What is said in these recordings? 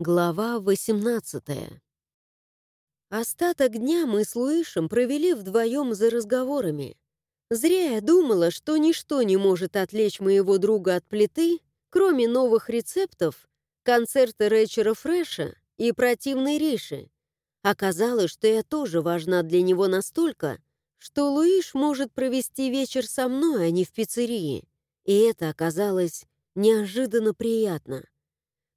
Глава 18 Остаток дня мы с Луишем провели вдвоем за разговорами. Зря я думала, что ничто не может отвлечь моего друга от плиты, кроме новых рецептов, концерта Рэчера Фреша и противной Риши. Оказалось, что я тоже важна для него настолько, что Луиш может провести вечер со мной, а не в пиццерии. И это оказалось неожиданно приятно.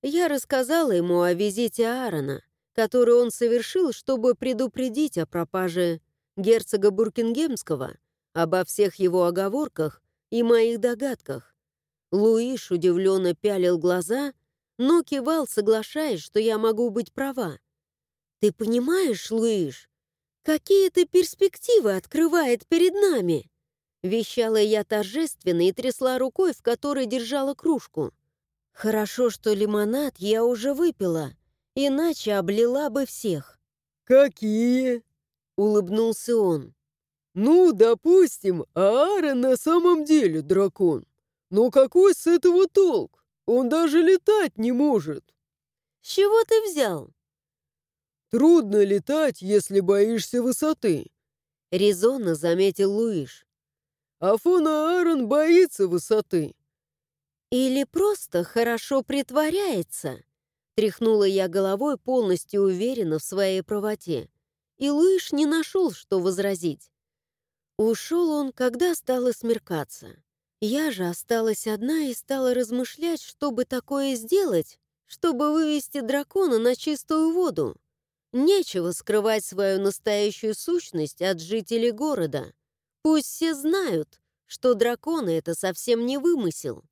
Я рассказала ему о визите Аарона, который он совершил, чтобы предупредить о пропаже герцога Буркингемского, обо всех его оговорках и моих догадках. Луиш удивленно пялил глаза, но кивал, соглашаясь, что я могу быть права. «Ты понимаешь, Луиш, какие ты перспективы открывает перед нами?» Вещала я торжественно и трясла рукой, в которой держала кружку. Хорошо, что лимонад я уже выпила, иначе облила бы всех. «Какие?» — улыбнулся он. «Ну, допустим, Аарон на самом деле дракон. Но какой с этого толк? Он даже летать не может». «С чего ты взял?» «Трудно летать, если боишься высоты», — резонно заметил Луиш. «А фон Аарон боится высоты. «Или просто хорошо притворяется?» Тряхнула я головой, полностью уверена в своей правоте. И Луиш не нашел, что возразить. Ушел он, когда стало смеркаться. Я же осталась одна и стала размышлять, чтобы такое сделать, чтобы вывести дракона на чистую воду. Нечего скрывать свою настоящую сущность от жителей города. Пусть все знают, что драконы — это совсем не вымысел.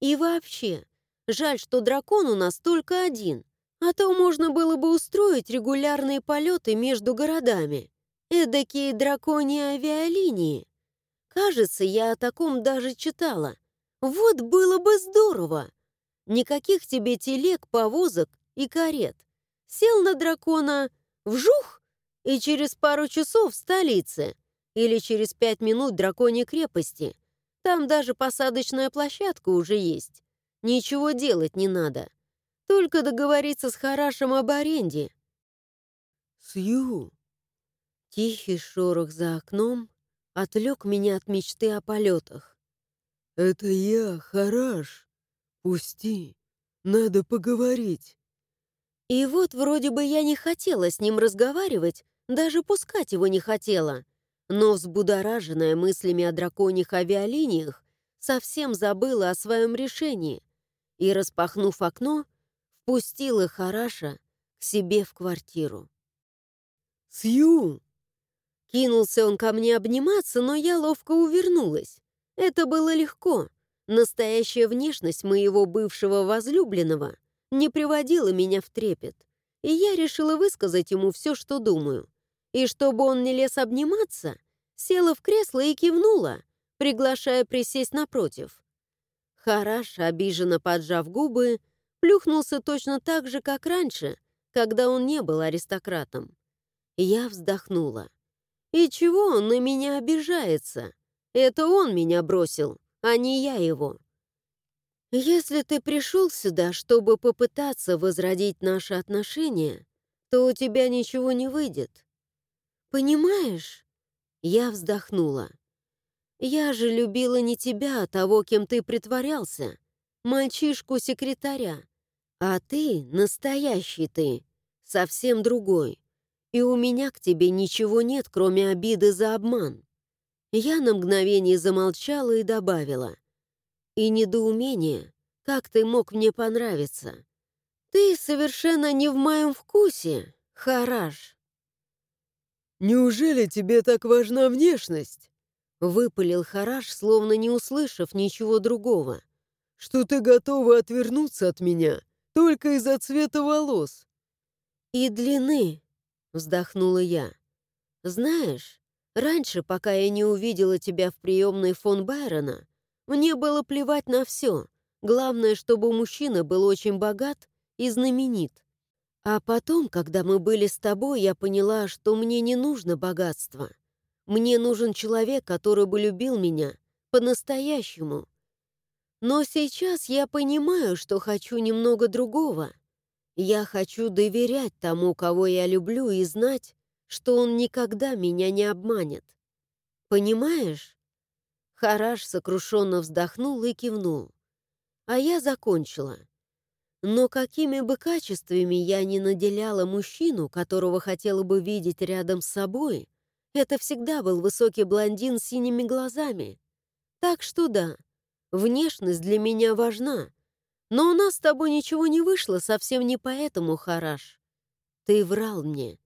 И вообще, жаль, что дракон у нас только один, а то можно было бы устроить регулярные полеты между городами. Эдакие драконьи авиалинии. Кажется, я о таком даже читала. Вот было бы здорово. Никаких тебе телег, повозок и карет. Сел на дракона, вжух, и через пару часов в столице. Или через пять минут драконьей крепости. Там даже посадочная площадка уже есть. Ничего делать не надо. Только договориться с Харашем об аренде. «Сью!» Тихий шорох за окном отвлек меня от мечты о полетах. «Это я, Хараш. Пусти. Надо поговорить». И вот вроде бы я не хотела с ним разговаривать, даже пускать его не хотела но взбудораженная мыслями о драконьих авиалиниях совсем забыла о своем решении и, распахнув окно, впустила Хараша к себе в квартиру. «Сью!» Кинулся он ко мне обниматься, но я ловко увернулась. Это было легко. Настоящая внешность моего бывшего возлюбленного не приводила меня в трепет, и я решила высказать ему все, что думаю. И чтобы он не лез обниматься, села в кресло и кивнула, приглашая присесть напротив. Хараш, обиженно поджав губы, плюхнулся точно так же, как раньше, когда он не был аристократом. Я вздохнула. И чего он на меня обижается? Это он меня бросил, а не я его. Если ты пришел сюда, чтобы попытаться возродить наши отношения, то у тебя ничего не выйдет. «Понимаешь?» Я вздохнула. «Я же любила не тебя, а того, кем ты притворялся. Мальчишку-секретаря. А ты, настоящий ты, совсем другой. И у меня к тебе ничего нет, кроме обиды за обман». Я на мгновение замолчала и добавила. «И недоумение, как ты мог мне понравиться? Ты совершенно не в моем вкусе, Хараш». «Неужели тебе так важна внешность?» Выпалил Хараш, словно не услышав ничего другого. «Что ты готова отвернуться от меня только из-за цвета волос?» «И длины», — вздохнула я. «Знаешь, раньше, пока я не увидела тебя в приемной фон Байрона, мне было плевать на все. Главное, чтобы мужчина был очень богат и знаменит. А потом, когда мы были с тобой, я поняла, что мне не нужно богатство. Мне нужен человек, который бы любил меня по-настоящему. Но сейчас я понимаю, что хочу немного другого. Я хочу доверять тому, кого я люблю, и знать, что он никогда меня не обманет. Понимаешь? Хараш сокрушенно вздохнул и кивнул. А я закончила. Но какими бы качествами я ни наделяла мужчину, которого хотела бы видеть рядом с собой, это всегда был высокий блондин с синими глазами. Так что да, внешность для меня важна. Но у нас с тобой ничего не вышло совсем не поэтому, Хараш. Ты врал мне,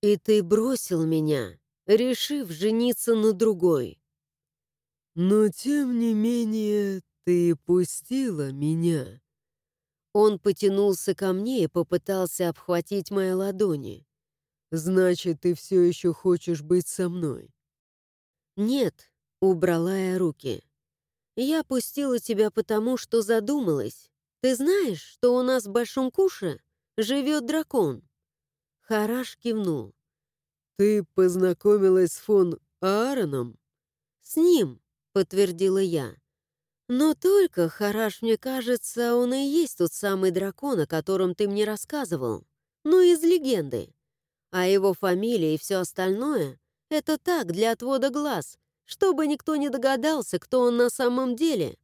и ты бросил меня, решив жениться на другой. Но тем не менее ты пустила меня. Он потянулся ко мне и попытался обхватить мои ладони. «Значит, ты все еще хочешь быть со мной?» «Нет», — убрала я руки. «Я пустила тебя потому, что задумалась. Ты знаешь, что у нас в Большом Куше живет дракон?» Хараш кивнул. «Ты познакомилась с фон Аароном?» «С ним», — подтвердила я. Но только, Хараш, мне кажется, он и есть тот самый дракон, о котором ты мне рассказывал. Ну, из легенды. А его фамилия и все остальное — это так, для отвода глаз, чтобы никто не догадался, кто он на самом деле.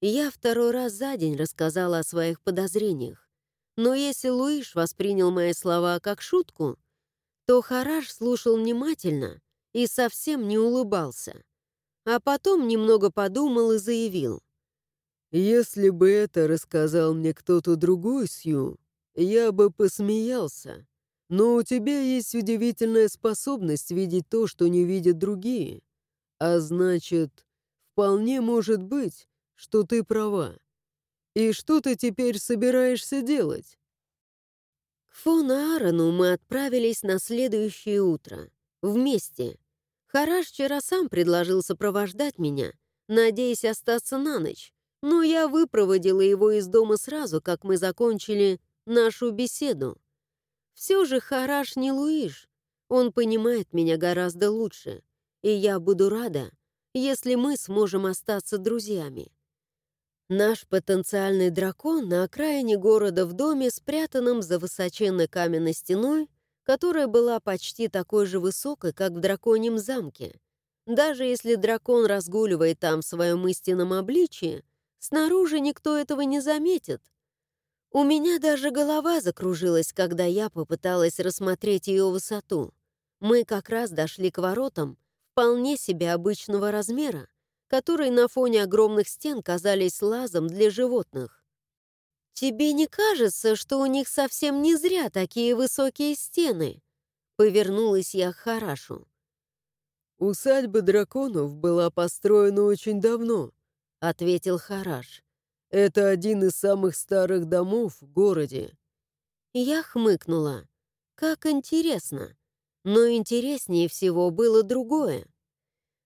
Я второй раз за день рассказала о своих подозрениях. Но если Луиш воспринял мои слова как шутку, то Хараш слушал внимательно и совсем не улыбался. А потом немного подумал и заявил. «Если бы это рассказал мне кто-то другой, Сью, я бы посмеялся. Но у тебя есть удивительная способность видеть то, что не видят другие. А значит, вполне может быть, что ты права. И что ты теперь собираешься делать?» К фон Аарону мы отправились на следующее утро. Вместе. Хараш вчера сам предложил сопровождать меня, надеясь остаться на ночь, но я выпроводила его из дома сразу, как мы закончили нашу беседу. Все же Хараш не Луиш, он понимает меня гораздо лучше, и я буду рада, если мы сможем остаться друзьями. Наш потенциальный дракон на окраине города в доме, спрятанном за высоченной каменной стеной, которая была почти такой же высокой, как в драконьем замке. Даже если дракон разгуливает там в своем истинном обличии, снаружи никто этого не заметит. У меня даже голова закружилась, когда я попыталась рассмотреть ее высоту. Мы как раз дошли к воротам, вполне себе обычного размера, которые на фоне огромных стен казались лазом для животных. «Тебе не кажется, что у них совсем не зря такие высокие стены?» Повернулась я к Харашу. «Усадьба драконов была построена очень давно», — ответил Хараш. «Это один из самых старых домов в городе». Я хмыкнула. «Как интересно!» Но интереснее всего было другое.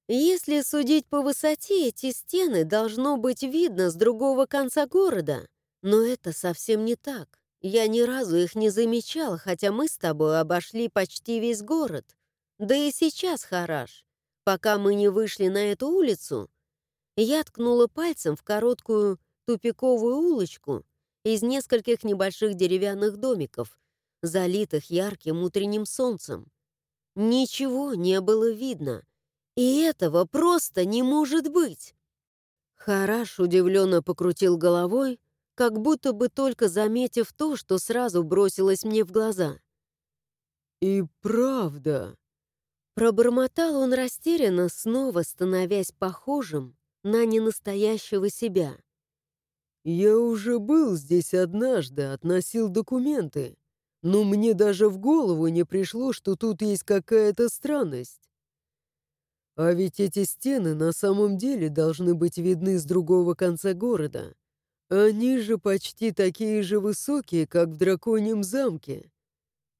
Если судить по высоте, эти стены должно быть видно с другого конца города. Но это совсем не так. Я ни разу их не замечал, хотя мы с тобой обошли почти весь город. Да и сейчас, Хараш, пока мы не вышли на эту улицу, я ткнула пальцем в короткую тупиковую улочку из нескольких небольших деревянных домиков, залитых ярким утренним солнцем. Ничего не было видно, и этого просто не может быть. Хараш удивленно покрутил головой, как будто бы только заметив то, что сразу бросилось мне в глаза. «И правда...» Пробормотал он растерянно, снова становясь похожим на ненастоящего себя. «Я уже был здесь однажды, относил документы, но мне даже в голову не пришло, что тут есть какая-то странность. А ведь эти стены на самом деле должны быть видны с другого конца города. Они же почти такие же высокие, как в драконьем замке.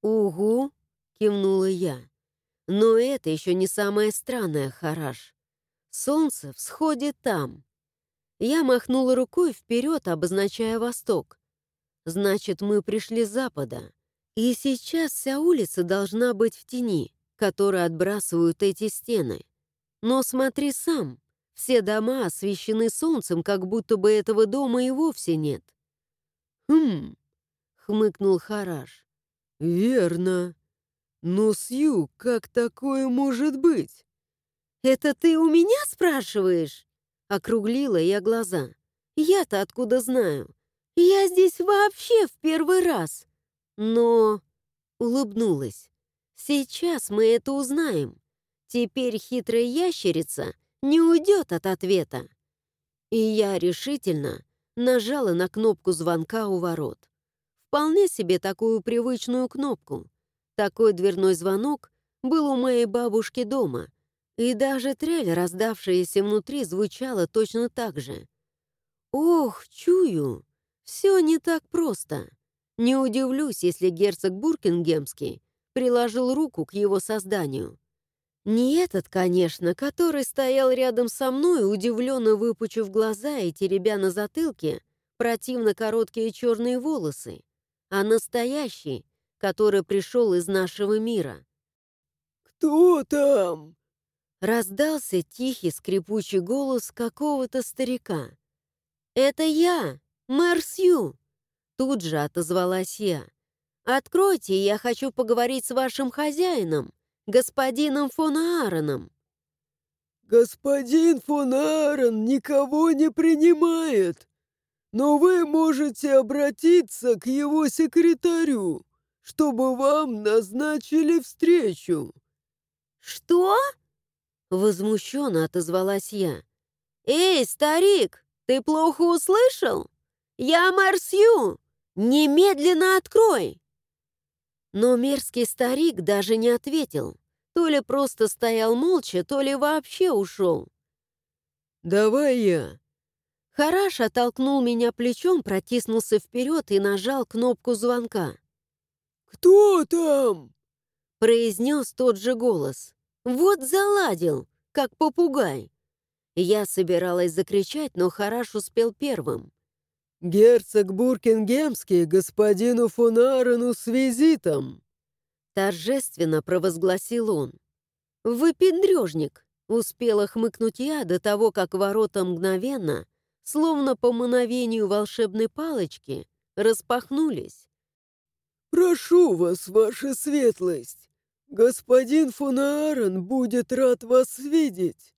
«Угу», — кивнула я. «Но это еще не самое странное, Хараш. Солнце всходит там». Я махнула рукой вперед, обозначая восток. «Значит, мы пришли с запада. И сейчас вся улица должна быть в тени, которую отбрасывают эти стены. Но смотри сам, все дома освещены солнцем, как будто бы этого дома и вовсе нет. Хм. хмыкнул Хараш. «Верно. Но, Сью, как такое может быть?» «Это ты у меня спрашиваешь?» Округлила я глаза. «Я-то откуда знаю? Я здесь вообще в первый раз!» Но... Улыбнулась. «Сейчас мы это узнаем. Теперь хитрая ящерица не уйдет от ответа». И я решительно нажала на кнопку звонка у ворот. Вполне себе такую привычную кнопку. Такой дверной звонок был у моей бабушки дома, и даже трель, раздавшаяся внутри, звучала точно так же. Ох, чую, все не так просто. Не удивлюсь, если герцог Буркингемский приложил руку к его созданию. Не этот, конечно, который стоял рядом со мной, удивленно выпучив глаза и теребя на затылке противно короткие черные волосы, а настоящий, который пришел из нашего мира. «Кто там?» Раздался тихий скрипучий голос какого-то старика. «Это я, мэр Сью!» Тут же отозвалась я. «Откройте, я хочу поговорить с вашим хозяином, господином фон Аароном». «Господин фон Аарон никого не принимает, но вы можете обратиться к его секретарю, чтобы вам назначили встречу». «Что?» Возмущенно отозвалась я. «Эй, старик, ты плохо услышал? Я Марсью! Немедленно открой!» Но мерзкий старик даже не ответил. То ли просто стоял молча, то ли вообще ушел. «Давай я!» Хараш оттолкнул меня плечом, протиснулся вперед и нажал кнопку звонка. «Кто там?» произнес тот же голос. Вот заладил, как попугай. Я собиралась закричать, но Хараш успел первым. «Герцог Буркингемский господину фон Аарону с визитом!» Торжественно провозгласил он. «Выпендрежник!» — успела хмыкнуть я до того, как ворота мгновенно, словно по мановению волшебной палочки, распахнулись. «Прошу вас, ваша светлость!» «Господин фон Аарон будет рад вас видеть!»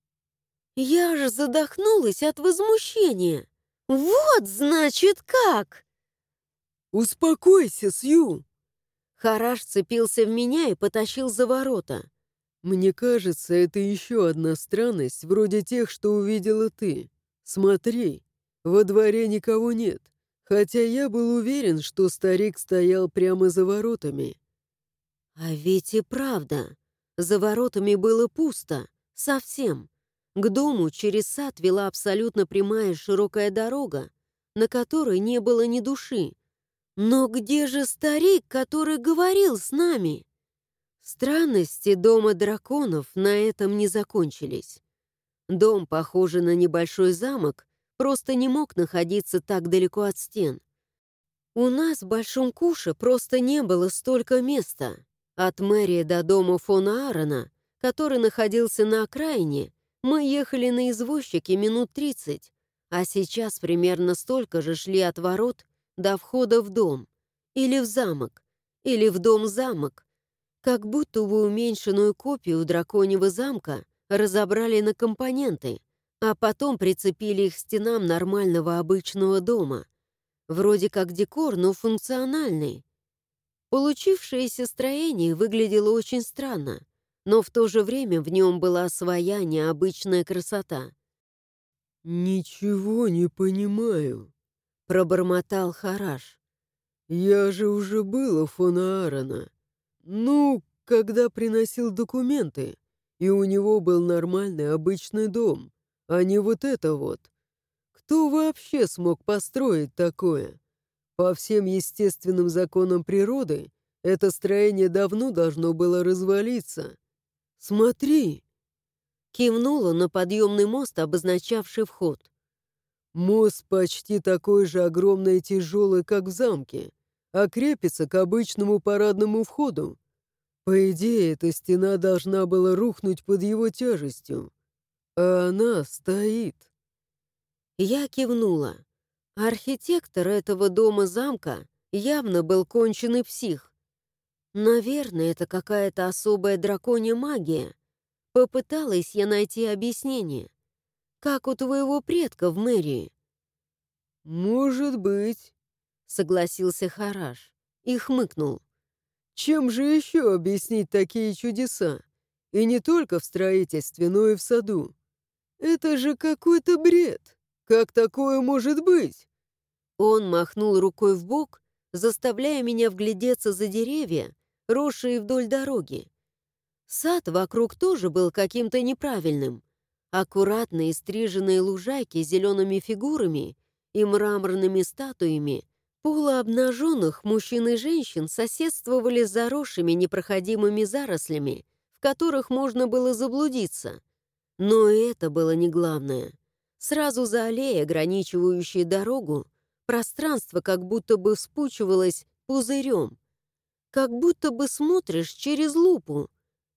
Я же задохнулась от возмущения. «Вот, значит, как!» «Успокойся, Сью!» Хараш цепился в меня и потащил за ворота. «Мне кажется, это еще одна странность, вроде тех, что увидела ты. Смотри, во дворе никого нет, хотя я был уверен, что старик стоял прямо за воротами. А ведь и правда, за воротами было пусто, совсем. К дому через сад вела абсолютно прямая широкая дорога, на которой не было ни души. Но где же старик, который говорил с нами? Странности дома драконов на этом не закончились. Дом, похожий на небольшой замок, просто не мог находиться так далеко от стен. У нас в Большом Куше просто не было столько места. От мэрии до дома фон Аарона, который находился на окраине, мы ехали на извозчике минут 30, а сейчас примерно столько же шли от ворот до входа в дом, или в замок, или в дом-замок, как будто бы уменьшенную копию драконьего замка разобрали на компоненты, а потом прицепили их стенам нормального обычного дома. Вроде как декор, но функциональный, Получившееся строение выглядело очень странно, но в то же время в нем была своя необычная красота. «Ничего не понимаю», — пробормотал Хараш. «Я же уже был у фона Аарона. Ну, когда приносил документы, и у него был нормальный обычный дом, а не вот это вот. Кто вообще смог построить такое?» По всем естественным законам природы, это строение давно должно было развалиться. Смотри!» Кивнула на подъемный мост, обозначавший вход. «Мост почти такой же огромный и тяжелый, как в замке, а крепится к обычному парадному входу. По идее, эта стена должна была рухнуть под его тяжестью, а она стоит». Я кивнула. Архитектор этого дома-замка явно был конченый псих. Наверное, это какая-то особая драконья магия. Попыталась я найти объяснение. Как у твоего предка в мэрии. «Может быть», — согласился Хараш и хмыкнул. «Чем же еще объяснить такие чудеса? И не только в строительстве, но и в саду. Это же какой-то бред. Как такое может быть?» Он махнул рукой в бок, заставляя меня вглядеться за деревья, росшие вдоль дороги. Сад вокруг тоже был каким-то неправильным. Аккуратные стриженные лужайки с зелеными фигурами и мраморными статуями полуобнаженных мужчин и женщин соседствовали с заросшими непроходимыми зарослями, в которых можно было заблудиться. Но это было не главное. Сразу за аллеей, ограничивающей дорогу, пространство как будто бы вспучивалось пузырем, как будто бы смотришь через лупу.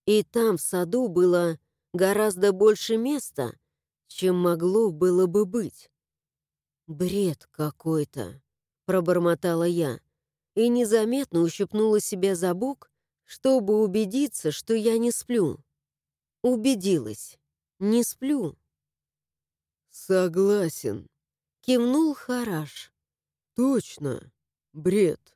И там в саду было гораздо больше места, чем могло было бы быть. «Бред какой-то», — пробормотала я, и незаметно ущипнула себя за бок, чтобы убедиться, что я не сплю. Убедилась. Не сплю. «Согласен», — кивнул Хараш. «Точно. Бред».